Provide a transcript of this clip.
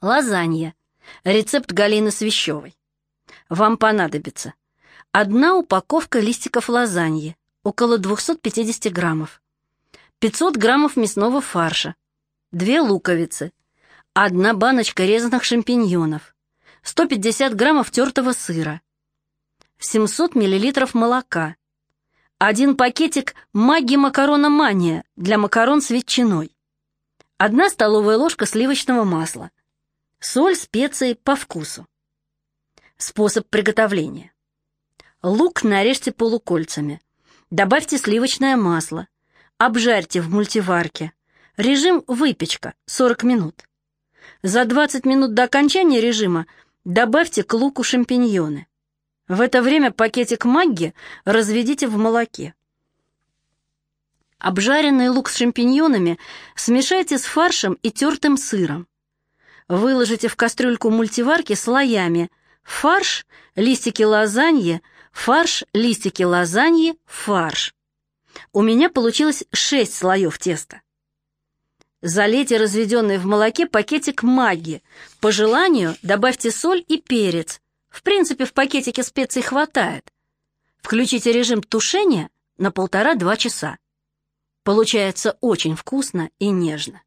Лазанья. Рецепт Галины Свящевой. Вам понадобится одна упаковка листиков лазаньи, около 250 граммов, 500 граммов мясного фарша, две луковицы, одна баночка резаных шампиньонов, 150 граммов тертого сыра, 700 миллилитров молока, один пакетик маги макарона мания для макарон с ветчиной, одна столовая ложка сливочного масла, соль, специи по вкусу. Способ приготовления. Лук нарежьте полукольцами. Добавьте сливочное масло. Обжарьте в мультиварке. Режим выпечка 40 минут. За 20 минут до окончания режима добавьте к луку шампиньоны. В это время пакетик магги разведите в молоке. Обжаренный лук с шампиньонами смешайте с фаршем и тертым сыром. Выложите в кастрюльку мультиварки слоями фарш, листики лазаньи, фарш, листики лазаньи, фарш. У меня получилось 6 слоев теста. Залейте разведенный в молоке пакетик магги. По желанию добавьте соль и перец. В принципе, в пакетике специй хватает. Включите режим тушения на полтора-два часа. Получается очень вкусно и нежно.